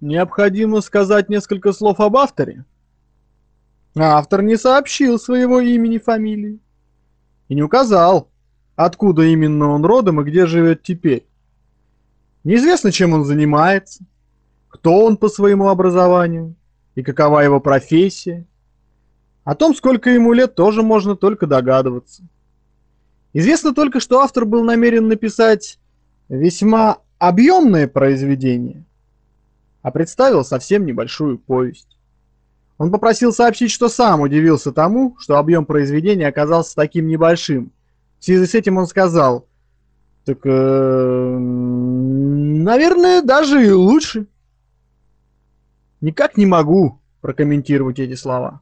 необходимо сказать несколько слов об авторе. Автор не сообщил своего имени фамилии и не указал, откуда именно он родом и где живет теперь. Неизвестно, чем он занимается, кто он по своему образованию и какова его профессия. О том, сколько ему лет, тоже можно только догадываться. Известно только, что автор был намерен написать весьма объемное произведение, а представил совсем небольшую повесть. Он попросил сообщить, что сам удивился тому, что объем произведения оказался таким небольшим. В связи с этим он сказал, так, э, наверное, даже и лучше. Никак не могу прокомментировать эти слова.